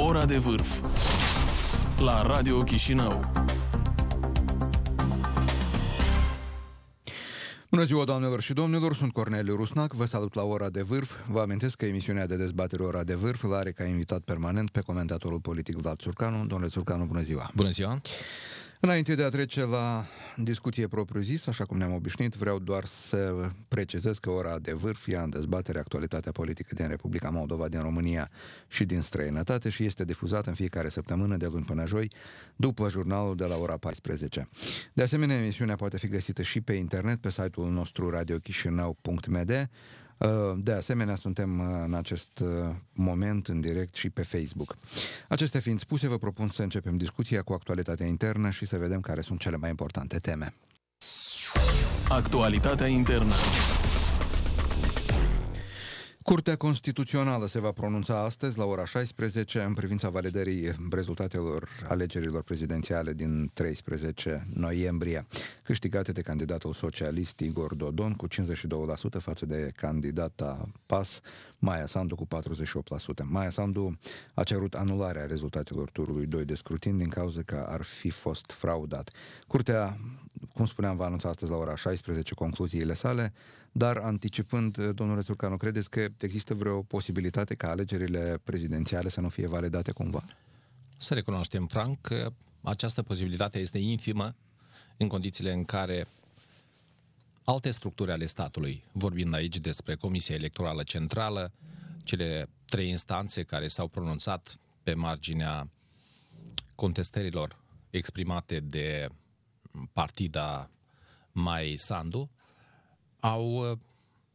Ora de vârf la Radio Chișinău. Bună ziua, doamnelor și domnilor, sunt Corneliu Rusnac, vă salut la Ora de Vârf. Vă amintesc că emisiunea de dezbatere Ora de Vârf îl are ca invitat permanent pe comentatorul politic Vlad Surcanu. Domnule Surcanu, bună ziua! Bună ziua! Înainte de a trece la discuție propriu-zis, așa cum ne-am obișnuit, vreau doar să precizez că ora de vârf ia în dezbatere actualitatea politică din Republica Moldova, din România și din străinătate și este difuzată în fiecare săptămână de luni până joi, după jurnalul de la ora 14. De asemenea, emisiunea poate fi găsită și pe internet pe site-ul nostru radiochișinău.md, Uh, de asemenea, suntem uh, în acest uh, moment în direct și pe Facebook. Acestea fiind spuse, vă propun să începem discuția cu actualitatea internă și să vedem care sunt cele mai importante teme. Actualitatea internă. Curtea Constituțională se va pronunța astăzi la ora 16 în privința validării rezultatelor alegerilor prezidențiale din 13 noiembrie, câștigate de candidatul socialist Igor Dodon cu 52% față de candidata PAS Maia Sandu cu 48%. Maia Sandu a cerut anularea rezultatelor turului 2 de scrutin din cauza că ar fi fost fraudat. Curtea, cum spuneam, va anunța astăzi la ora 16 concluziile sale, dar anticipând, domnule Surcanu, credeți că există vreo posibilitate ca alegerile prezidențiale să nu fie validate cumva? Să recunoaștem franc că această posibilitate este infimă în condițiile în care alte structuri ale statului, vorbind aici despre Comisia Electorală Centrală, cele trei instanțe care s-au pronunțat pe marginea contestărilor exprimate de partida Mai Sandu, au uh,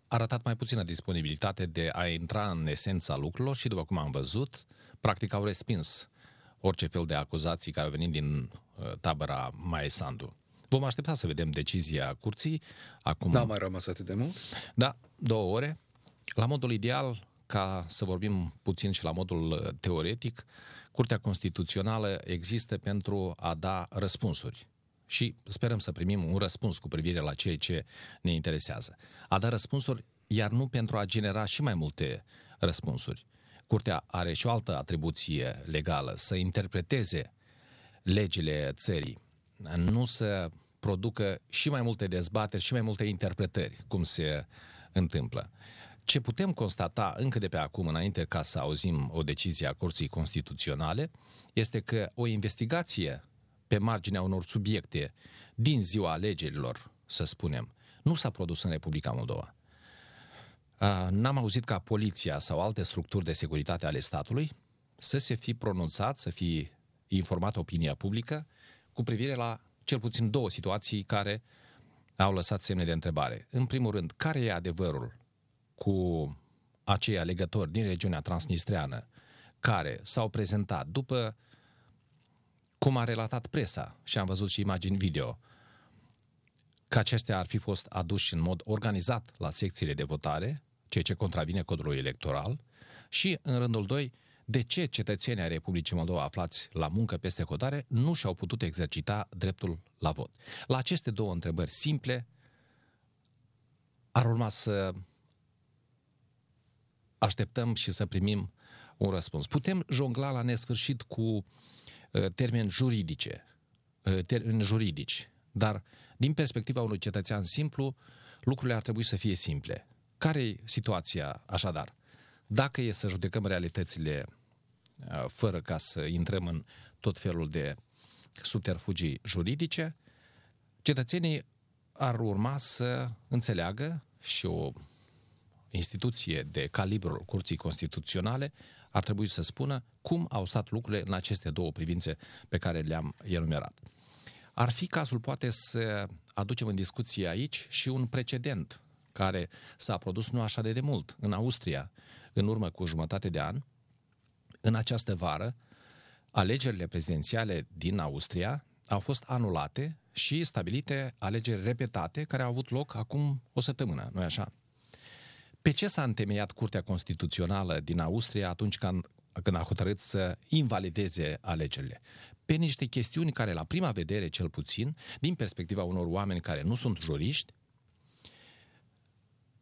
arătat mai puțină disponibilitate de a intra în esența lucrurilor și, după cum am văzut, practic au respins orice fel de acuzații care au venit din uh, tabăra Mai Sandu. Vom aștepta să vedem decizia curții. Acum... Da, mai rămas atât de mult? Da, două ore. La modul ideal, ca să vorbim puțin și la modul uh, teoretic, Curtea Constituțională există pentru a da răspunsuri și sperăm să primim un răspuns cu privire la ceea ce ne interesează. A da răspunsuri, iar nu pentru a genera și mai multe răspunsuri. Curtea are și o altă atribuție legală, să interpreteze legile țării, nu să producă și mai multe dezbateri și mai multe interpretări, cum se întâmplă. Ce putem constata încă de pe acum, înainte ca să auzim o decizie a Curții Constituționale, este că o investigație pe marginea unor subiecte din ziua alegerilor, să spunem, nu s-a produs în Republica Moldova. N-am auzit ca poliția sau alte structuri de securitate ale statului să se fi pronunțat, să fi informat opinia publică cu privire la cel puțin două situații care au lăsat semne de întrebare. În primul rând, care e adevărul cu acei alegători din regiunea transnistreană care s-au prezentat după cum a relatat presa și am văzut și imagini video, că aceștia ar fi fost aduși în mod organizat la secțiile de votare, ceea ce contravine codului electoral, și, în rândul doi, de ce cetățenii ai Republicii Moldova aflați la muncă peste hotare nu și-au putut exercita dreptul la vot. La aceste două întrebări simple ar urma să așteptăm și să primim un răspuns. Putem jongla la nesfârșit cu uh, termeni juridice, uh, termeni juridici, dar din perspectiva unui cetățean simplu, lucrurile ar trebui să fie simple. Care e situația așadar? Dacă e să judecăm realitățile uh, fără ca să intrăm în tot felul de subterfugii juridice, cetățenii ar urma să înțeleagă și o instituție de calibrul Curții Constituționale ar trebui să spună cum au stat lucrurile în aceste două privințe pe care le-am enumerat. Ar fi cazul poate să aducem în discuție aici și un precedent care s-a produs nu așa de demult în Austria, în urmă cu jumătate de an. În această vară, alegerile prezidențiale din Austria au fost anulate și stabilite alegeri repetate care au avut loc acum o săptămână, nu așa? Pe ce s-a întemeiat Curtea Constituțională din Austria atunci când, când a hotărât să invalideze alegerile? Pe niște chestiuni care, la prima vedere, cel puțin, din perspectiva unor oameni care nu sunt juriști,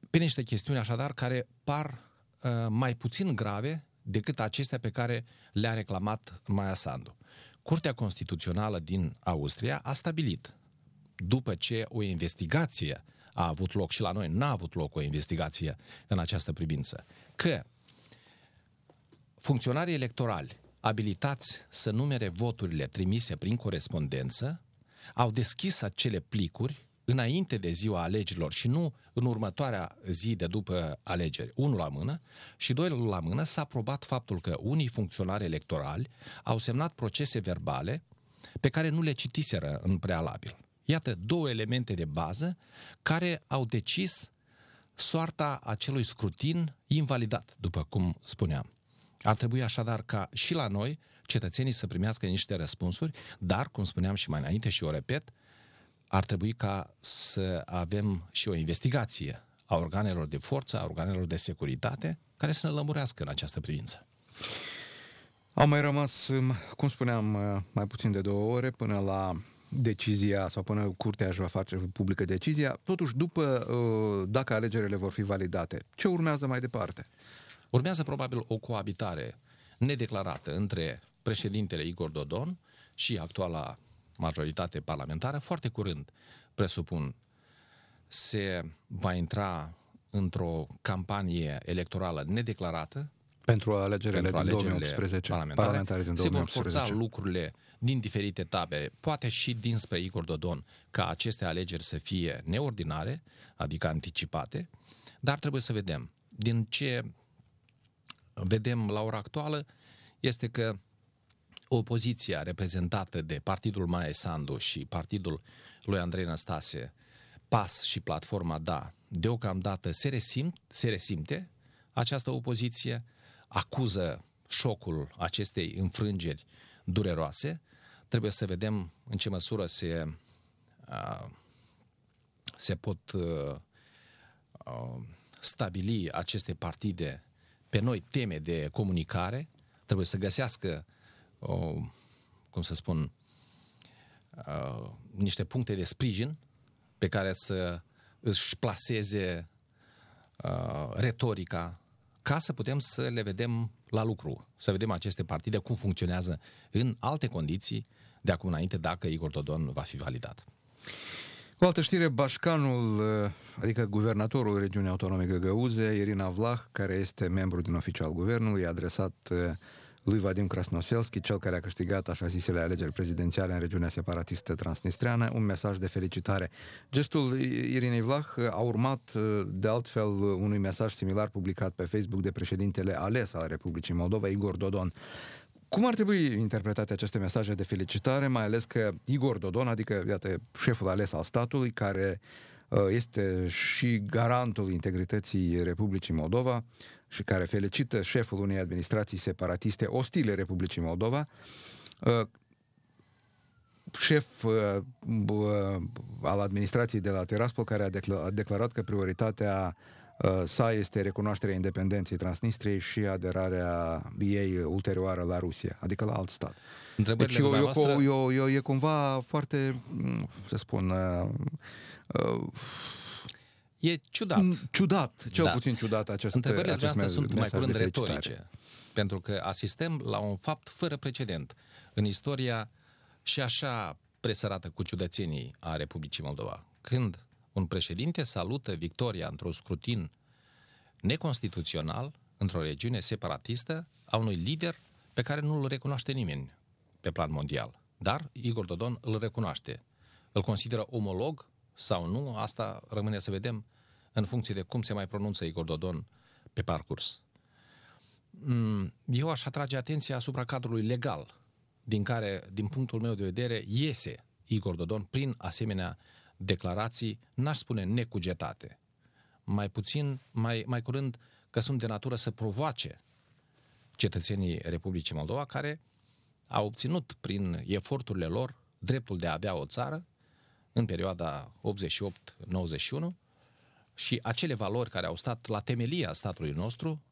pe niște chestiuni așadar care par uh, mai puțin grave decât acestea pe care le-a reclamat Maia Sandu. Curtea Constituțională din Austria a stabilit, după ce o investigație a avut loc și la noi n-a avut loc o investigație în această privință, că funcționarii electorali abilitați să numere voturile trimise prin corespondență au deschis acele plicuri înainte de ziua alegerilor și nu în următoarea zi de după alegeri. Unul la mână și doi la mână s-a probat faptul că unii funcționari electorali au semnat procese verbale pe care nu le citiseră în prealabil. Iată două elemente de bază care au decis soarta acelui scrutin invalidat, după cum spuneam. Ar trebui așadar ca și la noi cetățenii să primească niște răspunsuri, dar, cum spuneam și mai înainte și o repet, ar trebui ca să avem și o investigație a organelor de forță, a organelor de securitate, care să ne lămurească în această privință. Au mai rămas, cum spuneam, mai puțin de două ore până la decizia sau până curtea își va face publică decizia. Totuși, după, dacă alegerile vor fi validate, ce urmează mai departe? Urmează probabil o coabitare nedeclarată între președintele Igor Dodon și actuala majoritate parlamentară, foarte curând, presupun, se va intra într-o campanie electorală nedeclarată pentru alegerile, pentru alegerile din 2018, parlamentare, parlamentare din 2018. Se vor forța lucrurile din diferite tabere, poate și dinspre Igor Dodon, ca aceste alegeri să fie neordinare, adică anticipate, dar trebuie să vedem. Din ce vedem la ora actuală este că opoziția reprezentată de Partidul Maia Sandu și Partidul lui Andrei Năstase, PAS și Platforma Da, deocamdată se, resimt, se resimte această opoziție, acuză șocul acestei înfrângeri dureroase. Trebuie să vedem în ce măsură se, uh, se pot uh, uh, stabili aceste partide pe noi teme de comunicare, trebuie să găsească o, cum să spun, uh, niște puncte de sprijin pe care să își placeze uh, retorica ca să putem să le vedem la lucru, să vedem aceste partide cum funcționează în alte condiții de acum înainte dacă Igor Dodon va fi validat. O altă știre, Bașcanul, adică guvernatorul regiunii autonome Găgăuze, Irina Vlah, care este membru din oficial guvernului, a adresat lui Vadim Krasnoselski, cel care a câștigat așa zisele alegeri prezidențiale în regiunea separatistă transnistreană, un mesaj de felicitare. Gestul Irinei Vlah a urmat de altfel unui mesaj similar publicat pe Facebook de președintele ales al Republicii Moldova, Igor Dodon. Cum ar trebui interpretate aceste mesaje de felicitare, mai ales că Igor Dodon, adică, iată, șeful ales al statului, care uh, este și garantul integrității Republicii Moldova, și care felicită șeful unei administrații separatiste ostile Republicii Moldova, uh, șef uh, al administrației de la Tiraspol, care a declarat că prioritatea uh, sa este recunoașterea independenței Transnistriei și aderarea ei ulterioară la Rusia, adică la alt stat. Deci eu, eu, eu, eu, e cumva foarte, mm, să spun, uh, uh, E ciudat. Ciudat, cel da. puțin ciudat acest Întrebările acest acestea sunt mai curând retorice, pentru că asistăm la un fapt fără precedent în istoria și așa presărată cu ciudățenii a Republicii Moldova. Când un președinte salută victoria într-un scrutin neconstituțional într-o regiune separatistă a unui lider pe care nu îl recunoaște nimeni pe plan mondial. Dar Igor Dodon îl recunoaște. Îl consideră omolog sau nu, asta rămâne să vedem în funcție de cum se mai pronunță Igor Dodon pe parcurs. Mm, eu aș atrage atenția asupra cadrului legal din care, din punctul meu de vedere, iese Igor Dodon prin asemenea declarații, n-aș spune necugetate, mai puțin, mai, mai curând că sunt de natură să provoace cetățenii Republicii Moldova care au obținut prin eforturile lor dreptul de a avea o țară în perioada 88-91 și acele valori care au stat la temelia statului nostru,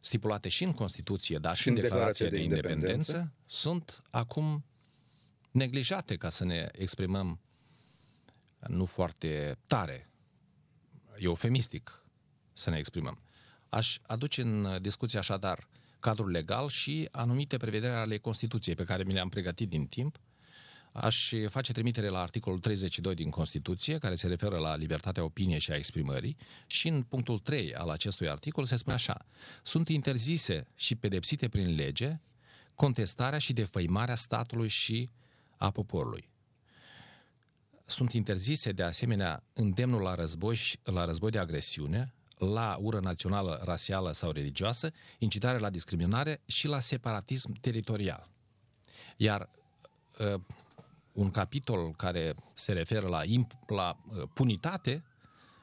stipulate și în Constituție, dar și, și în declarația de, de independență, independență, sunt acum neglijate, ca să ne exprimăm nu foarte tare, eufemistic să ne exprimăm. Aș aduce în discuție așadar cadrul legal și anumite prevederi ale Constituției pe care mi le-am pregătit din timp. Aș face trimitere la articolul 32 din Constituție, care se referă la libertatea opiniei și a exprimării, și în punctul 3 al acestui articol se spune așa. Sunt interzise și pedepsite prin lege contestarea și defăimarea statului și a poporului. Sunt interzise de asemenea îndemnul la război, la război de agresiune, la ură națională, rasială sau religioasă, incitare la discriminare și la separatism teritorial. Iar uh, un capitol care se referă la, imp- la uh, punitate,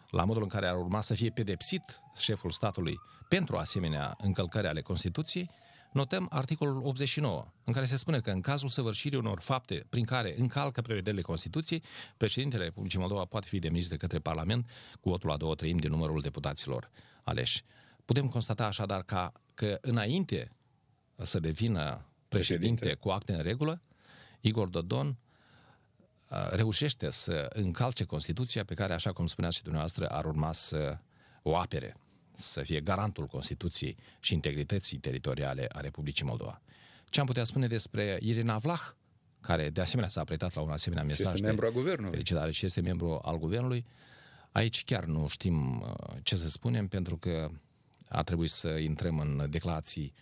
la modul în care ar urma să fie pedepsit șeful statului pentru asemenea încălcări ale Constituției, notăm articolul 89, în care se spune că în cazul săvârșirii unor fapte prin care încalcă prevederile Constituției, președintele Republicii Moldova poate fi demis de către Parlament cu votul la două treimi din numărul deputaților aleși. Putem constata așadar că, că înainte să devină președinte, președinte cu acte în regulă, Igor Dodon reușește să încalce Constituția pe care, așa cum spuneați și dumneavoastră, ar urma să o apere să fie garantul Constituției și integrității teritoriale a Republicii Moldova. Ce am putea spune despre Irina Vlah, care de asemenea s-a apretat la un asemenea mesaj este membru al guvernului. felicitare și este membru al guvernului. Aici chiar nu știm uh, ce să spunem, pentru că ar trebui să intrăm în declarații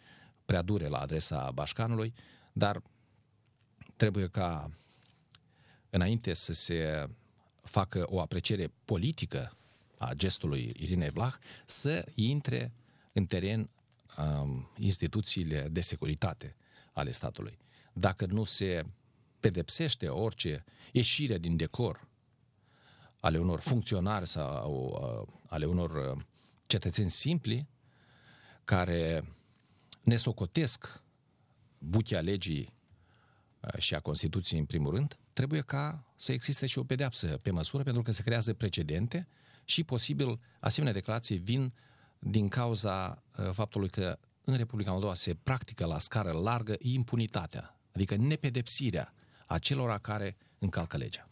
prea dure la adresa Bașcanului, dar trebuie ca înainte să se facă o apreciere politică a gestului Irinei Vlah să intre în teren um, instituțiile de securitate ale statului. Dacă nu se pedepsește orice ieșire din decor ale unor funcționari sau uh, ale unor uh, cetățeni simpli care ne socotesc buchea legii uh, și a Constituției în primul rând, trebuie ca să existe și o pedeapsă pe măsură, pentru că se creează precedente și posibil asemenea declarații vin din cauza uh, faptului că în Republica Moldova se practică la scară largă impunitatea, adică nepedepsirea acelora care încalcă legea.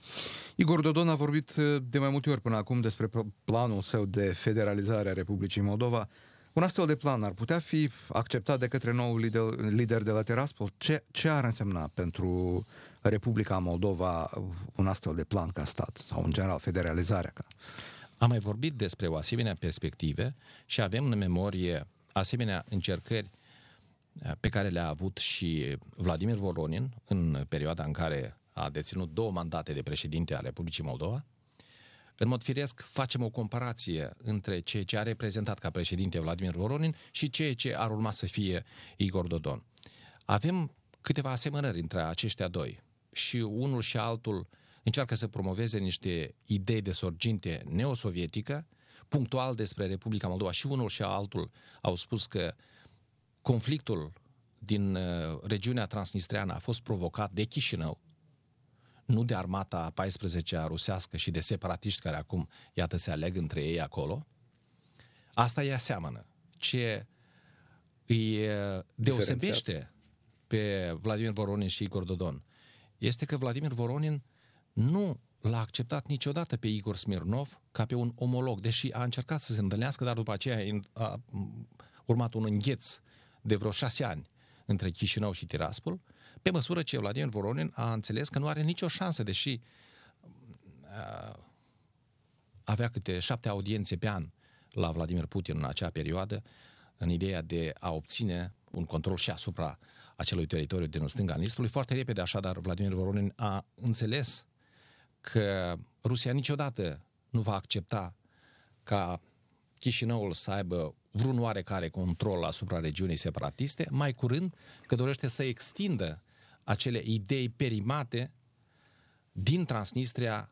Igor Dodon a vorbit uh, de mai multe ori până acum despre planul său de federalizare a Republicii Moldova. Un astfel de plan ar putea fi acceptat de către nou lider, lider de la Teraspol? Ce, ce ar însemna pentru Republica Moldova un astfel de plan ca stat sau în general federalizarea ca am mai vorbit despre o asemenea perspective și avem în memorie asemenea încercări eh, pe care le-a avut și Vladimir Voronin în perioada în care a deținut două mandate de președinte a Republicii Moldova. În mod firesc, facem o comparație între ceea ce a reprezentat ca președinte Vladimir Voronin și ceea ce ar urma să fie Igor Dodon. Avem câteva asemănări între aceștia doi și unul și altul uh, încearcă să promoveze niște idei de sorginte neosovietică, punctual despre Republica Moldova și unul și altul au spus că conflictul din uh, regiunea transnistreană a fost provocat de Chișinău, nu de armata 14-a rusească și de separatiști care acum, iată, se aleg între ei acolo. Asta e aseamănă. Ce îi uh, deosebește pe Vladimir Voronin și Igor Dodon este că Vladimir Voronin nu l-a acceptat niciodată pe Igor Smirnov ca pe un omolog, deși a încercat să se întâlnească, dar după aceea a urmat un îngheț de vreo șase ani între Chișinău și Tiraspol, pe măsură ce Vladimir Voronin a înțeles că nu are nicio șansă, deși avea câte șapte audiențe pe an la Vladimir Putin în acea perioadă, în ideea de a obține un control și asupra acelui teritoriu din stânga Nistului. Foarte repede, așadar, Vladimir Voronin a înțeles că Rusia niciodată nu va accepta ca Chișinăul să aibă vreun oarecare control asupra regiunii separatiste, mai curând că dorește să extindă acele idei perimate din Transnistria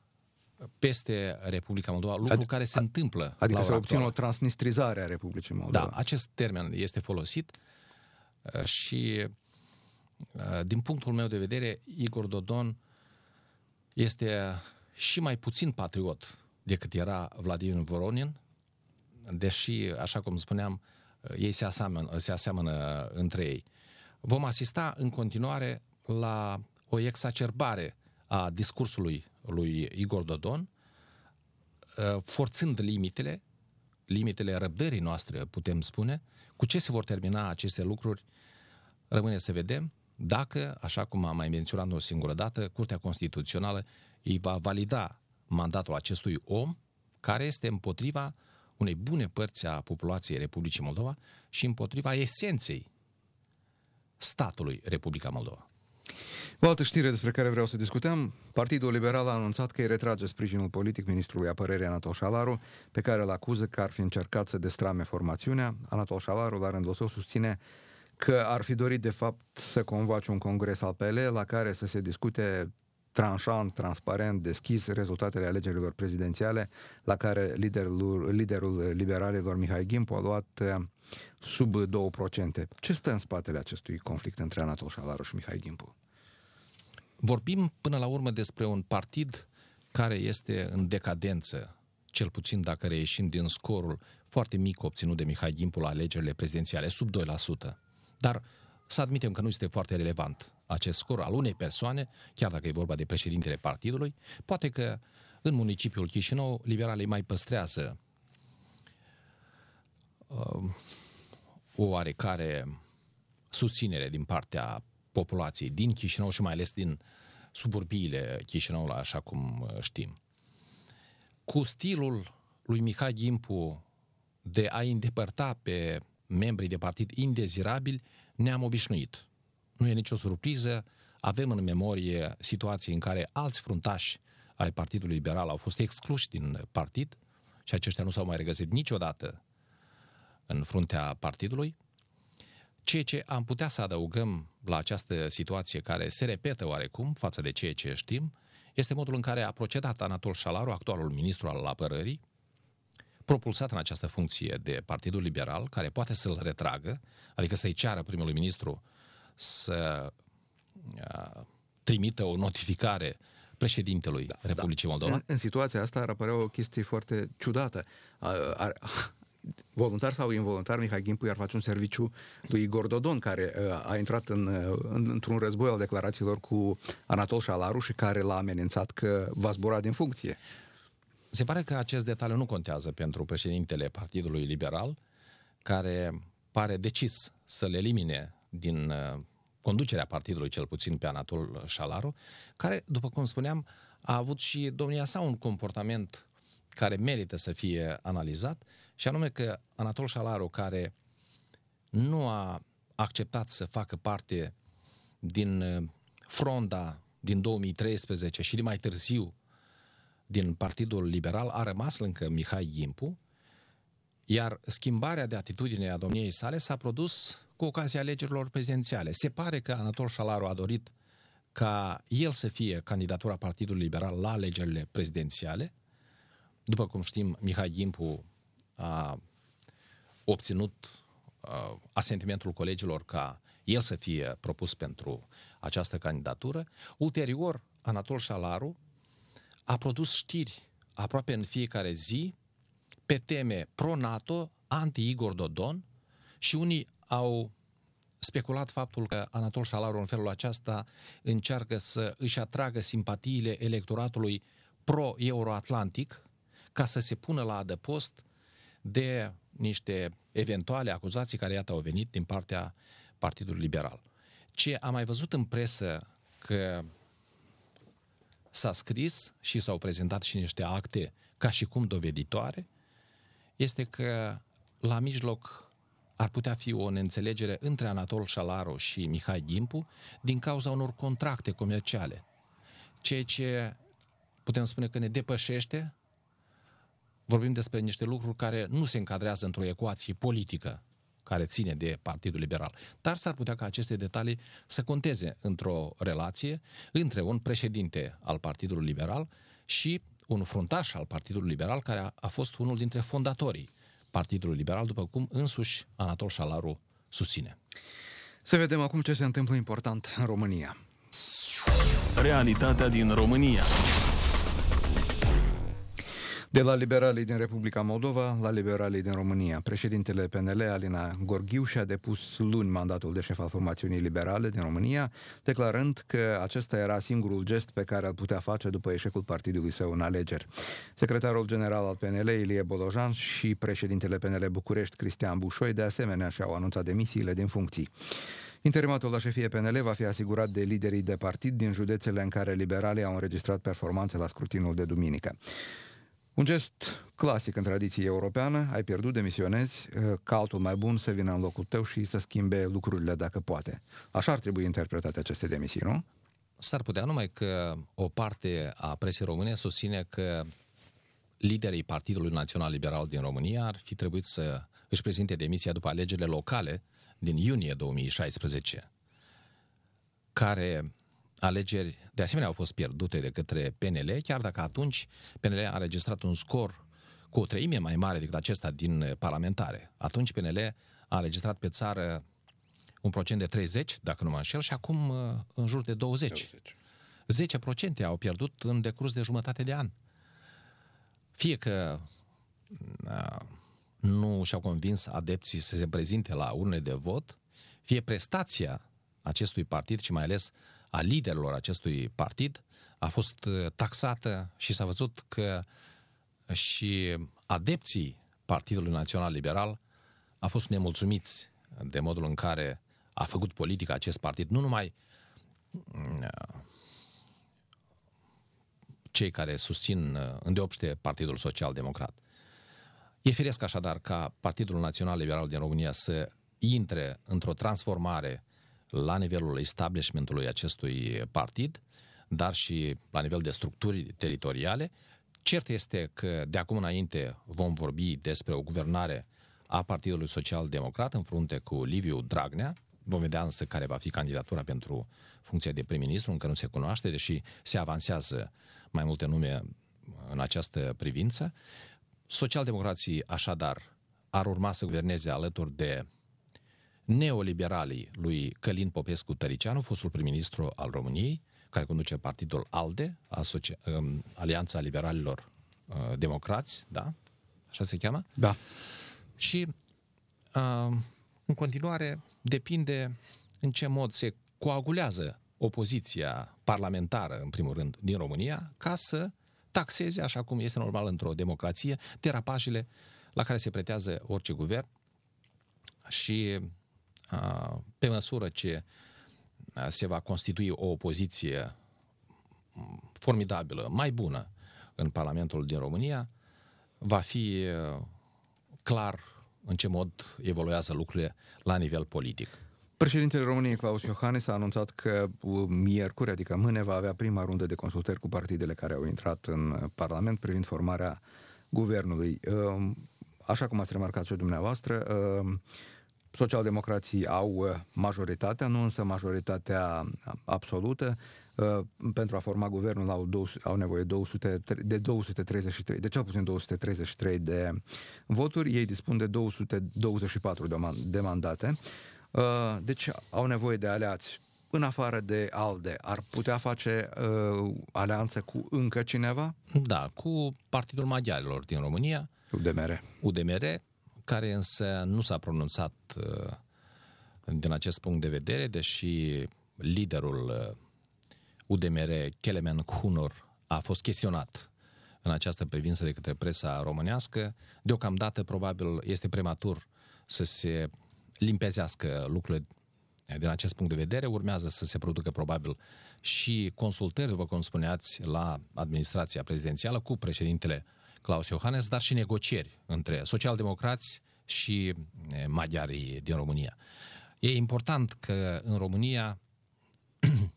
peste Republica Moldova, lucru Ad, care se întâmplă. Adică să obțină o transnistrizare a Republicii Moldova. Da, acest termen este folosit uh, și uh, din punctul meu de vedere, Igor Dodon este și mai puțin patriot decât era Vladimir Voronin, deși, așa cum spuneam, ei se aseamănă, se aseamănă între ei. Vom asista în continuare la o exacerbare a discursului lui Igor Dodon, forțând limitele, limitele răbdării noastre, putem spune, Cu ce se vor termina aceste lucruri, rămâne să vedem dacă, așa cum am mai menționat o singură dată, Curtea Constituțională îi va valida mandatul acestui om care este împotriva unei bune părți a populației Republicii Moldova și împotriva esenței statului Republica Moldova. O altă știre despre care vreau să discutăm, Partidul Liberal a anunțat că îi retrage sprijinul politic ministrului apărării Anatol Șalaru, pe care îl acuză că ar fi încercat să destrame formațiunea. Anatol Șalaru, la rândul său, susține că ar fi dorit de fapt să convoace un congres al PL la care să se discute tranșant, transparent, deschis rezultatele alegerilor prezidențiale la care liderul, liderul liberalilor Mihai Gimpu a luat eh, sub 2%. Ce stă în spatele acestui conflict între Anatol Șalaru și Mihai Gimpu? Vorbim până la urmă despre un partid care este în decadență, cel puțin dacă reieșim din scorul foarte mic obținut de Mihai Gimpu la alegerile prezidențiale, sub 2%. Dar să admitem că nu este foarte relevant acest scor al unei persoane, chiar dacă e vorba de președintele partidului, poate că în municipiul Chișinău liberalii mai păstrează uh, o oarecare susținere din partea populației din Chișinău și mai ales din suburbiile Chișinăului, așa cum uh, știm. Cu stilul lui Mihai Gimpu de a îndepărta pe membrii de partid indezirabili, ne-am obișnuit. Nu e nicio surpriză, avem în memorie situații în care alți fruntași ai Partidului Liberal au fost excluși din partid și aceștia nu s-au mai regăsit niciodată în fruntea partidului. Ceea ce am putea să adăugăm la această situație care se repetă oarecum față de ceea ce știm, este modul în care a procedat Anatol Șalaru, actualul ministru al apărării, propulsat în această funcție de Partidul Liberal, care poate să-l retragă, adică să-i ceară primului ministru să uh, trimită o notificare președintelui da, Republicii da. Moldova. În, în situația asta ar apărea o chestie foarte ciudată. Ar, ar, voluntar sau involuntar, Mihai Gimpu i-ar face un serviciu lui Igor Dodon, care uh, a intrat în, uh, în, într-un război al declarațiilor cu Anatol Șalaru și care l-a amenințat că va zbura din funcție. Se pare că acest detaliu nu contează pentru președintele Partidului Liberal, care pare decis să le elimine din uh, conducerea partidului, cel puțin pe Anatol Șalaru, care, după cum spuneam, a avut și domnia sa un comportament care merită să fie analizat, și anume că Anatol Șalaru, care nu a acceptat să facă parte din uh, fronda din 2013 și de mai târziu din Partidul Liberal, a rămas încă Mihai Gimpu, iar schimbarea de atitudine a domniei sale s-a produs cu ocazia alegerilor prezidențiale. Se pare că Anatol Șalaru a dorit ca el să fie candidatura Partidului Liberal la alegerile prezidențiale. După cum știm, Mihai Gimpu a obținut uh, asentimentul colegilor ca el să fie propus pentru această candidatură. Ulterior, Anatol Șalaru a produs știri aproape în fiecare zi pe teme pro-NATO, anti-Igor Dodon și unii au speculat faptul că Anatol Șalaru în felul acesta încearcă să își atragă simpatiile electoratului pro-euroatlantic ca să se pună la adăpost de niște eventuale acuzații care, iată, au venit din partea Partidului Liberal. Ce am mai văzut în presă că s-a scris și s-au prezentat și niște acte ca și cum doveditoare, este că la mijloc ar putea fi o neînțelegere între Anatol Șalaru și Mihai Gimpu din cauza unor contracte comerciale. Ceea ce putem spune că ne depășește vorbim despre niște lucruri care nu se încadrează într-o ecuație politică care ține de Partidul Liberal. Dar s-ar putea ca aceste detalii să conteze într-o relație între un președinte al Partidului Liberal și un fruntaș al Partidului Liberal care a, a fost unul dintre fondatorii Partidului Liberal, după cum însuși Anatol Șalaru susține. Să vedem acum ce se întâmplă important în România. Realitatea din România. De la liberalii din Republica Moldova la liberalii din România. Președintele PNL, Alina Gorghiu, și-a depus luni mandatul de șef al formațiunii liberale din România, declarând că acesta era singurul gest pe care îl putea face după eșecul partidului său în alegeri. Secretarul general al PNL, Ilie Bolojan, și președintele PNL București, Cristian Bușoi, de asemenea și-au anunțat demisiile din funcții. Interimatul la șefie PNL va fi asigurat de liderii de partid din județele în care liberalii au înregistrat performanțe la scrutinul de duminică. Un gest clasic în tradiție europeană, ai pierdut, demisionezi, uh, ca altul mai bun să vină în locul tău și să schimbe lucrurile dacă poate. Așa ar trebui interpretate aceste demisii, nu? S-ar putea numai că o parte a presei române susține că liderii Partidului Național Liberal din România ar fi trebuit să își prezinte demisia după alegerile locale din iunie 2016, care alegeri de asemenea au fost pierdute de către PNL, chiar dacă atunci PNL a înregistrat un scor cu o treime mai mare decât acesta din parlamentare. Atunci PNL a înregistrat pe țară un procent de 30, dacă nu mă înșel, și acum în jur de 20. 20. 10% au pierdut în decurs de jumătate de an. Fie că nu și-au convins adepții să se prezinte la urne de vot, fie prestația acestui partid și mai ales a liderilor acestui partid a fost uh, taxată și s-a văzut că și adepții Partidului Național Liberal a fost nemulțumiți de modul în care a făcut politica acest partid, nu numai uh, cei care susțin uh, îndeopște Partidul Social Democrat. E firesc așadar ca Partidul Național Liberal din România să intre într-o transformare la nivelul establishmentului acestui partid, dar și la nivel de structuri teritoriale. Cert este că de acum înainte vom vorbi despre o guvernare a Partidului Social Democrat în frunte cu Liviu Dragnea. Vom vedea însă care va fi candidatura pentru funcția de prim-ministru, încă nu se cunoaște, deși se avansează mai multe nume în această privință. Socialdemocrații, așadar, ar urma să guverneze alături de neoliberalii lui Călin Popescu Tăricianu, fostul prim-ministru al României, care conduce partidul ALDE, Asocia- um, Alianța Liberalilor uh, Democrați, da? Așa se cheamă? Da. Și uh, în continuare depinde în ce mod se coagulează opoziția parlamentară, în primul rând, din România, ca să taxeze, așa cum este normal într-o democrație, derapajele la care se pretează orice guvern și pe măsură ce se va constitui o opoziție formidabilă, mai bună în Parlamentul din România, va fi clar în ce mod evoluează lucrurile la nivel politic. Președintele României, Claus Iohannis, a anunțat că miercuri, adică mâine, va avea prima rundă de consultări cu partidele care au intrat în Parlament privind formarea guvernului. Așa cum ați remarcat și dumneavoastră, socialdemocrații au majoritatea, nu însă majoritatea absolută. Pentru a forma guvernul au, 200, au nevoie 200, de 233, de cel puțin 233 de voturi. Ei dispun de 224 de mandate. Uh, deci au nevoie de aliați în afară de ALDE, ar putea face uh, alianță cu încă cineva? Da, cu Partidul Maghiarilor din România. UDMR. UDMR, care însă nu s-a pronunțat uh, din acest punct de vedere, deși liderul uh, UDMR, Kelemen Hunor, a fost chestionat în această privință de către presa românească. Deocamdată, probabil, este prematur să se limpezească lucrurile din acest punct de vedere. Urmează să se producă probabil și consultări, după cum spuneați, la administrația prezidențială cu președintele Claus Iohannes, dar și negocieri între socialdemocrați și maghiarii din România. E important că în România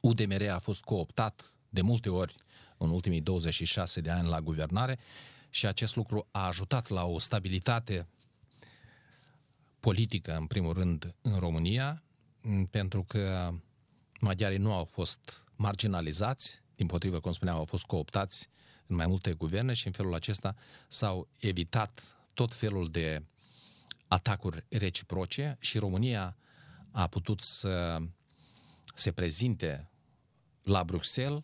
UDMR a fost cooptat de multe ori în ultimii 26 de ani la guvernare și acest lucru a ajutat la o stabilitate politică, în primul rând, în România, pentru că maghiarii nu au fost marginalizați, din potrivă, cum spuneam, au fost cooptați în mai multe guverne și în felul acesta s-au evitat tot felul de atacuri reciproce și România a putut să se prezinte la Bruxelles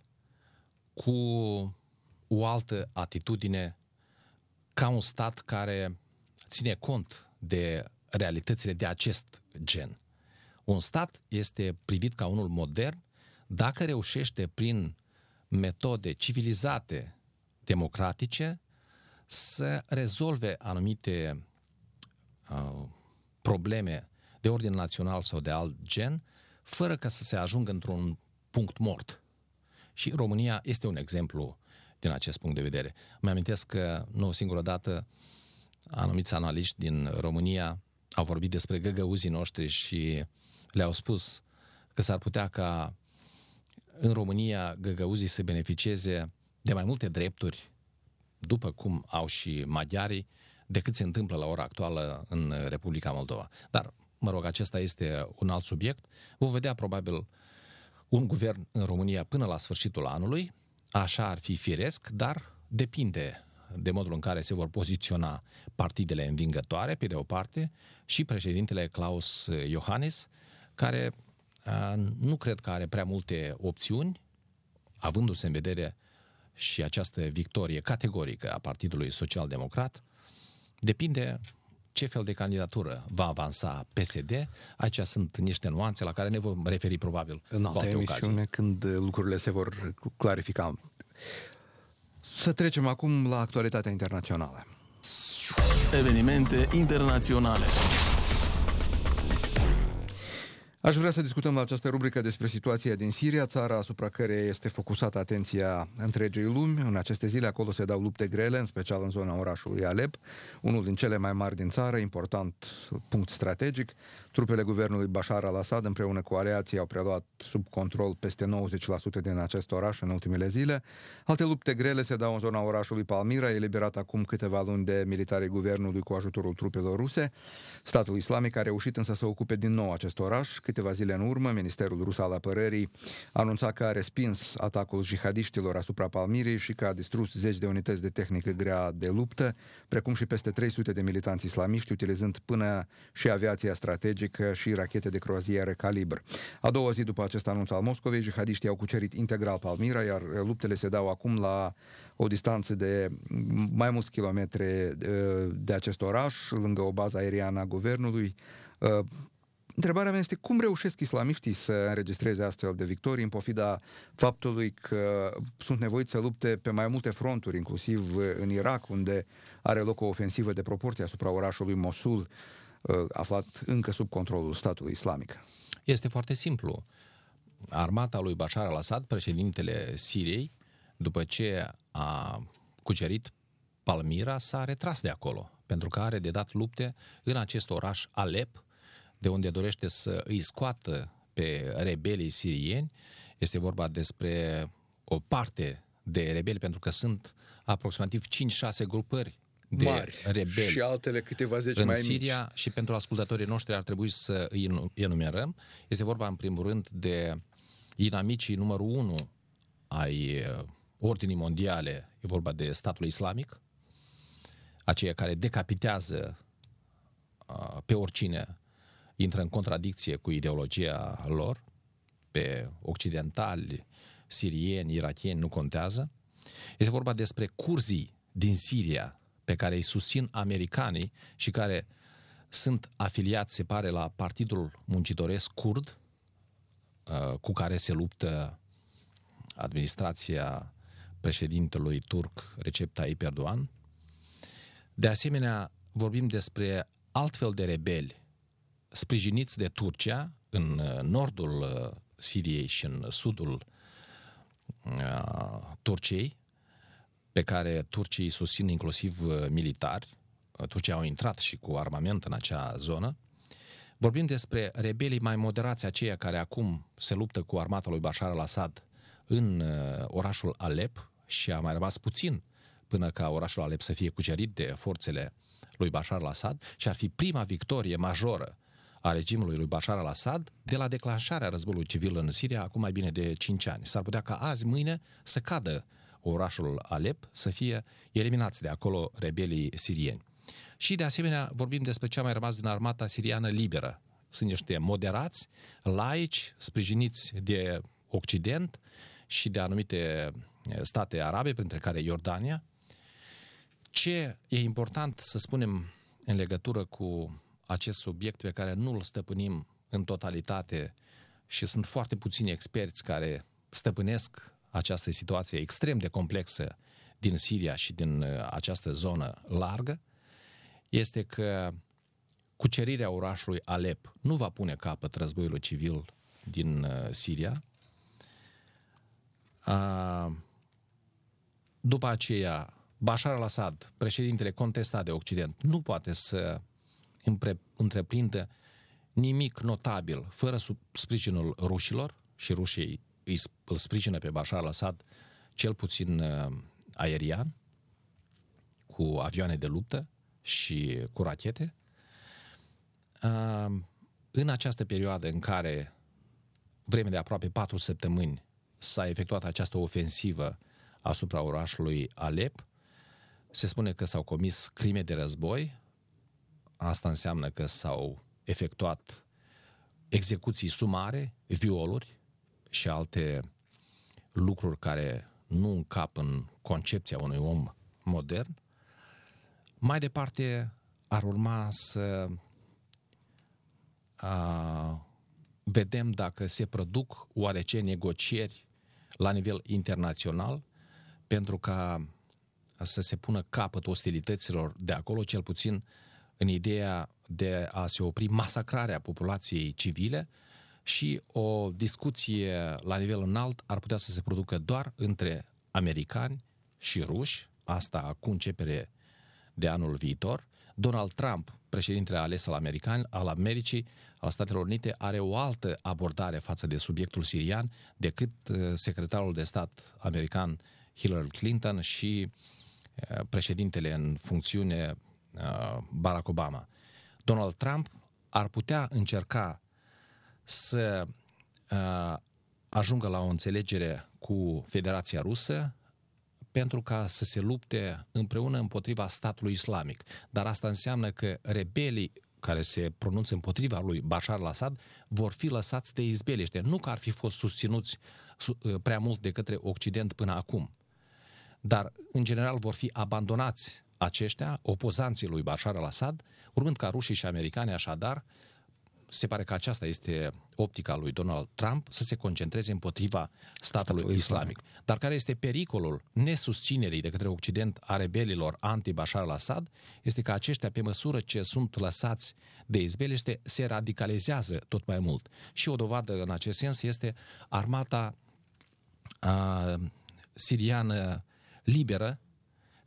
cu o altă atitudine ca un stat care ține cont de realitățile de acest gen. Un stat este privit ca unul modern dacă reușește prin metode civilizate, democratice, să rezolve anumite uh, probleme de ordin național sau de alt gen, fără ca să se ajungă într-un punct mort. Și România este un exemplu din acest punct de vedere. Mă amintesc că nu o singură dată anumiți analiști din România au vorbit despre găgăuzii noștri și le-au spus că s-ar putea ca în România găgăuzii să beneficieze de mai multe drepturi, după cum au și maghiarii, decât se întâmplă la ora actuală în Republica Moldova. Dar, mă rog, acesta este un alt subiect. Vom vedea probabil un guvern în România până la sfârșitul anului, așa ar fi firesc, dar depinde de modul în care se vor poziționa partidele învingătoare, pe de o parte, și președintele Klaus Iohannis, care nu cred că are prea multe opțiuni, avându-se în vedere și această victorie categorică a Partidului Social Democrat, depinde ce fel de candidatură va avansa PSD. Aici sunt niște nuanțe la care ne vom referi probabil în altă emisiune ocazii. când lucrurile se vor clarifica. Să trecem acum la actualitatea internațională. Evenimente internaționale. Aș vrea să discutăm la această rubrică despre situația din Siria, țara asupra care este focusată atenția întregii lumi. În aceste zile acolo se dau lupte grele, în special în zona orașului Alep, unul din cele mai mari din țară, important punct strategic. Trupele guvernului Bashar al-Assad împreună cu aliații au preluat sub control peste 90% din acest oraș în ultimele zile. Alte lupte grele se dau în zona orașului Palmira, eliberat acum câteva luni de militarii guvernului cu ajutorul trupelor ruse. Statul islamic a reușit însă să ocupe din nou acest oraș. Câteva zile în urmă, Ministerul Rus al Apărării anunța că a respins atacul jihadiștilor asupra Palmirii și că a distrus zeci de unități de tehnică grea de luptă, precum și peste 300 de militanți islamiști, utilizând până și aviația strategică strategică și rachete de croazieră calibr. A doua zi după acest anunț al Moscovei, jihadiștii au cucerit integral Palmira, iar luptele se dau acum la o distanță de mai mulți kilometri de acest oraș, lângă o bază aeriană a guvernului. Întrebarea mea este cum reușesc islamiștii să înregistreze astfel de victorii în pofida faptului că sunt nevoiți să lupte pe mai multe fronturi, inclusiv în Irak, unde are loc o ofensivă de proporție asupra orașului Mosul, Uh, aflat încă sub controlul statului islamic? Este foarte simplu. Armata lui Bashar al-Assad, președintele Siriei, după ce a cucerit Palmira, s-a retras de acolo, pentru că are de dat lupte în acest oraș Alep, de unde dorește să îi scoată pe rebelii sirieni. Este vorba despre o parte de rebeli, pentru că sunt aproximativ 5-6 grupări de Mari. rebeli și altele câteva zeci în mai Siria mici. și pentru ascultătorii noștri ar trebui să îi enumerăm. Este vorba în primul rând de inamicii numărul 1 ai uh, ordinii mondiale, e vorba de statul islamic, aceia care decapitează uh, pe oricine intră în contradicție cu ideologia lor, pe occidentali, sirieni, irachieni, nu contează. Este vorba despre curzii din Siria, pe care îi susțin americanii și care sunt afiliați, se pare, la Partidul Muncitoresc Kurd, uh, cu care se luptă administrația președintelui turc Recep Tayyip Erdogan. De asemenea, vorbim despre altfel de rebeli sprijiniți de Turcia în uh, nordul uh, Siriei și în sudul Turciei, pe care turcii susțin inclusiv uh, militari, uh, Turcia au intrat și cu armament în acea zonă, vorbim despre rebelii mai moderați, aceia care acum se luptă cu armata lui Bashar al-Assad în uh, orașul Alep și a mai rămas puțin până ca orașul Alep să fie cucerit de forțele lui Bashar al-Assad și ar fi prima victorie majoră a regimului lui Bashar al-Assad de la declanșarea războiului civil în Siria acum mai bine de 5 ani. S-ar putea ca azi, mâine, să cadă orașul Alep să fie eliminați de acolo rebelii sirieni. Și de asemenea vorbim despre ce a mai rămas din armata siriană liberă. Sunt niște moderați, laici, sprijiniți de Occident și de anumite state arabe, printre care Iordania. Ce e important să spunem în legătură cu acest subiect pe care nu îl stăpânim în totalitate și sunt foarte puțini experți care stăpânesc această situație extrem de complexă din Siria și din uh, această zonă largă, este că cucerirea orașului Alep nu va pune capăt războiului civil din uh, Siria. După aceea, Bashar al-Assad, președintele contestat de Occident, nu poate să întreprindă nimic notabil fără sub sprijinul rușilor și rușii îi, îl sprijină pe Bashar al-Assad cel puțin uh, aerian, cu avioane de luptă și cu rachete. Uh, în această perioadă în care vreme de aproape patru săptămâni s-a efectuat această ofensivă asupra orașului Alep, se spune că s-au comis crime de război, asta înseamnă că s-au efectuat execuții sumare, violuri și alte lucruri care nu încap în concepția unui om modern. Mai departe, ar urma să a, vedem dacă se produc oarece negocieri la nivel internațional pentru ca să se pună capăt ostilităților de acolo, cel puțin în ideea de a se opri masacrarea populației civile și o discuție la nivel înalt ar putea să se producă doar între americani și ruși, asta cu începere de anul viitor. Donald Trump, președintele ales al american, al Americii, al Statelor Unite, are o altă abordare față de subiectul sirian decât uh, secretarul de stat american Hillary Clinton și uh, președintele în funcțiune uh, Barack Obama. Donald Trump ar putea încerca să uh, ajungă la o înțelegere cu Federația Rusă pentru ca să se lupte împreună împotriva statului islamic. Dar asta înseamnă că rebelii care se pronunță împotriva lui Bashar al-Assad vor fi lăsați de izbeliște. Nu că ar fi fost susținuți uh, prea mult de către Occident până acum, dar în general vor fi abandonați aceștia, opozanții lui Bashar al-Assad, urmând ca rușii și americani așadar se pare că aceasta este optica lui Donald Trump, să se concentreze împotriva statului Statul islamic. islamic. Dar care este pericolul nesusținerii de către Occident a rebelilor anti-Bashar al-Assad, este că aceștia, pe măsură ce sunt lăsați de izbeliște, se radicalizează tot mai mult. Și o dovadă în acest sens este armata a, siriană liberă,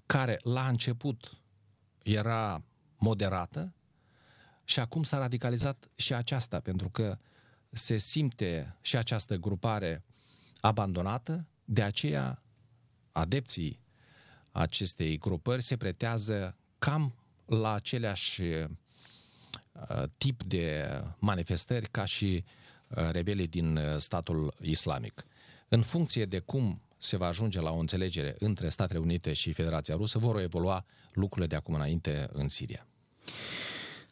care la început era moderată, și acum s-a radicalizat și aceasta, pentru că se simte și această grupare abandonată, de aceea adepții acestei grupări se pretează cam la aceleași uh, tip de manifestări ca și uh, rebelii din uh, statul islamic. În funcție de cum se va ajunge la o înțelegere între Statele Unite și Federația Rusă, vor evolua lucrurile de acum înainte în Siria.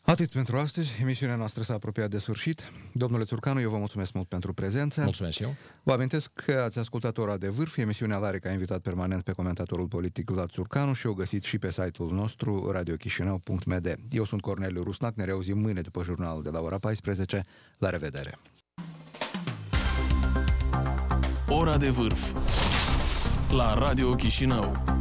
Atât pentru astăzi. Emisiunea noastră s-a apropiat de sfârșit. Domnule Țurcanu, eu vă mulțumesc mult pentru prezență. Mulțumesc eu. Vă amintesc că ați ascultat Ora de Vârf. Emisiunea are ca invitat permanent pe comentatorul politic Vlad Țurcanu și o găsiți și pe site-ul nostru radiochișinău.md. Eu sunt Corneliu Rusnac, ne reauzim mâine după jurnalul de la ora 14. La revedere! Ora de Vârf la Radio Chișinău